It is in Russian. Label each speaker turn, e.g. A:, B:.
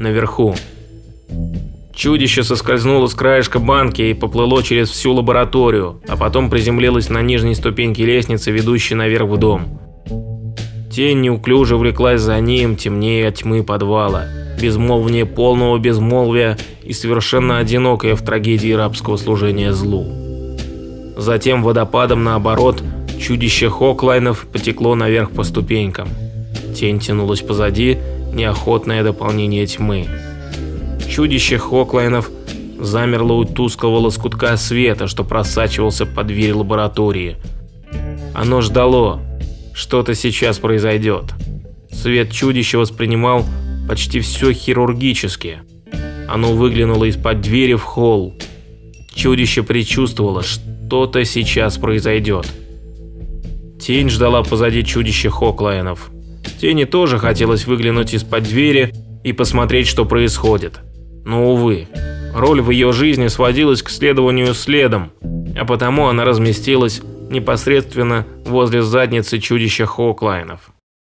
A: наверху. Чудище соскользнуло с краешка банки и поплыло через всю лабораторию, а потом приземлилось на нижней ступеньке лестницы, ведущей наверх в дом. Тень неуклюже влеклась за ним, темнее от тьмы подвала, безмолвнее полного безмолвия и совершенно одинокое в трагедии рабского служения злу. Затем водопадом наоборот, чудище Хоклайнов потекло наверх по ступенькам. Тень тянулась позади, неохотное дополнение тьмы. Чудище Хоклайнов замерло у тусклого лоскутка света, что просачивался под дверь лаборатории. Оно ждало, что-то сейчас произойдет. Свет чудища воспринимал почти все хирургически. Оно выглянуло из-под двери в холл. Чудище предчувствовало, что-то сейчас произойдет. Тень ждала позади чудища Хоклайнов. Тени тоже хотелось выглянуть из-под двери и посмотреть, что происходит. Но, увы, роль в ее жизни сводилась к следованию следом, а потому она разместилась непосредственно возле задницы чудища Хоуклайнов.